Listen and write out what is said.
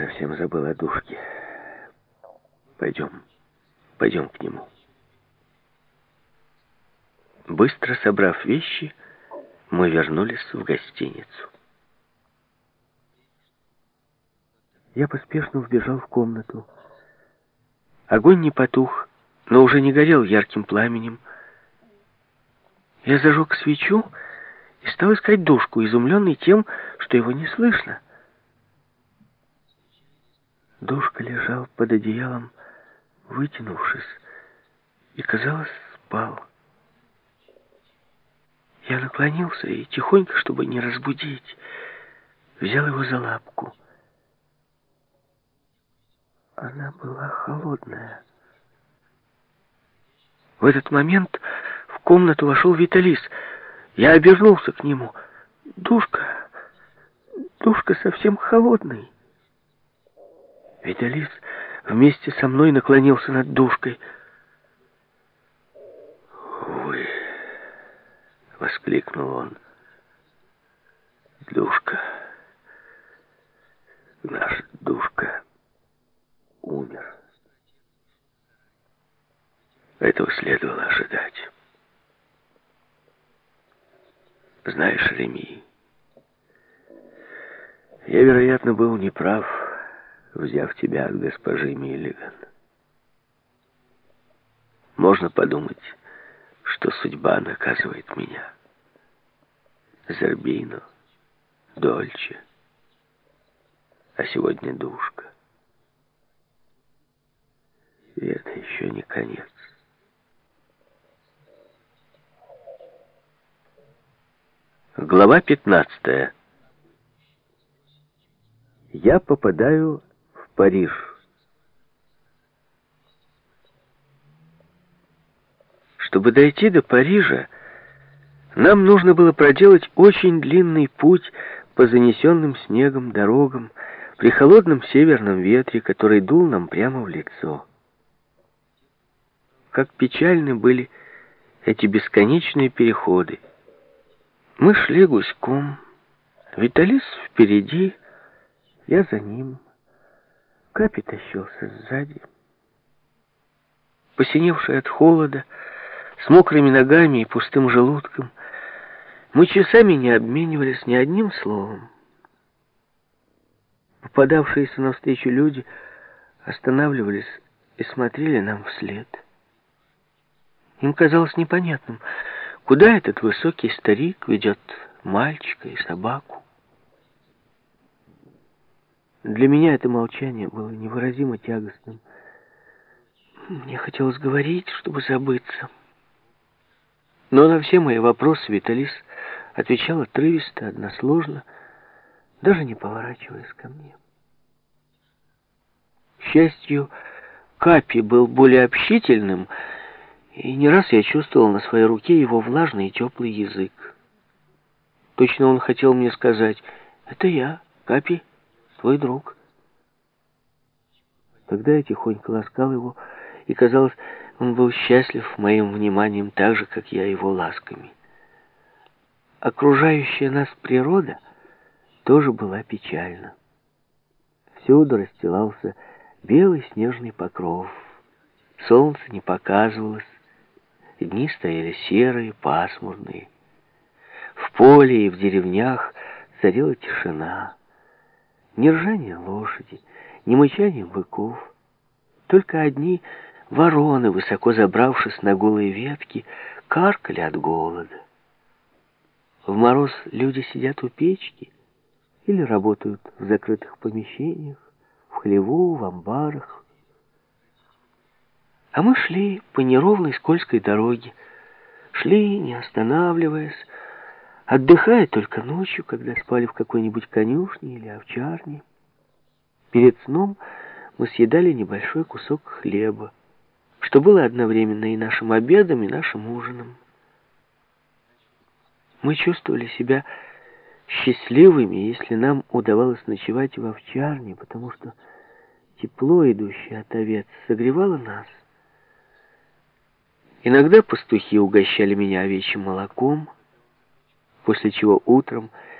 совсем забыл о душке. Пойдем, пойдем к нему. Быстро собрав вещи, мы вернулись в гостиницу. Я поспешно вбежал в комнату. Огонь не потух, но уже не горел ярким пламенем. Я зажег свечу и стал искать душку, изумленный тем, что его не слышно. Душка лежал под одеялом, вытянувшись, и, казалось, спал. Я наклонился и тихонько, чтобы не разбудить, взял его за лапку. Она была холодная. В этот момент в комнату вошел Виталис. Я обернулся к нему. «Душка, душка совсем холодный». Виталис вместе со мной наклонился над душкой. «Увы!» — воскликнул он. «Душка, наш душка умер. Этого следовало ожидать. Знаешь, Реми, я, вероятно, был неправ, взяв тебя к госпоже Миллиган. Можно подумать, что судьба наказывает меня. Зербино, Дольче, а сегодня душка. И это еще не конец. Глава 15. Я попадаю Париж. Чтобы дойти до Парижа, нам нужно было проделать очень длинный путь по занесенным снегом дорогам при холодном северном ветре, который дул нам прямо в лицо. Как печальны были эти бесконечные переходы. Мы шли гуськом, Виталис впереди, я за ним. Капи тащился сзади. Посиневший от холода, с мокрыми ногами и пустым желудком, мы часами не обменивались ни одним словом. Попадавшиеся навстречу люди останавливались и смотрели нам вслед. Им казалось непонятным, куда этот высокий старик ведет мальчика и собаку. Для меня это молчание было невыразимо тягостным. Мне хотелось говорить, чтобы забыться. Но на все мои вопросы Виталис отвечал отрывисто, односложно, даже не поворачиваясь ко мне. К счастью, Капи был более общительным, и не раз я чувствовал на своей руке его влажный и теплый язык. Точно он хотел мне сказать, «Это я, Капи» твой друг. Тогда я тихонько ласкал его, и, казалось, он был счастлив моим вниманием так же, как я его ласками. Окружающая нас природа тоже была печальна. Всюду расстилался белый снежный покров. Солнце не показывалось, дни стояли серые, пасмурные. В поле и в деревнях царила тишина. Ни ржания лошади, ни мычания быков. Только одни вороны, высоко забравшись на голые ветки, каркали от голода. В мороз люди сидят у печки или работают в закрытых помещениях, в хлеву, в амбарах. А мы шли по неровной скользкой дороге, шли, не останавливаясь, отдыхая только ночью, когда спали в какой-нибудь конюшне или овчарне. Перед сном мы съедали небольшой кусок хлеба, что было одновременно и нашим обедом, и нашим ужином. Мы чувствовали себя счастливыми, если нам удавалось ночевать в овчарне, потому что тепло, идущее от овец, согревало нас. Иногда пастухи угощали меня овечьим молоком, после чего утром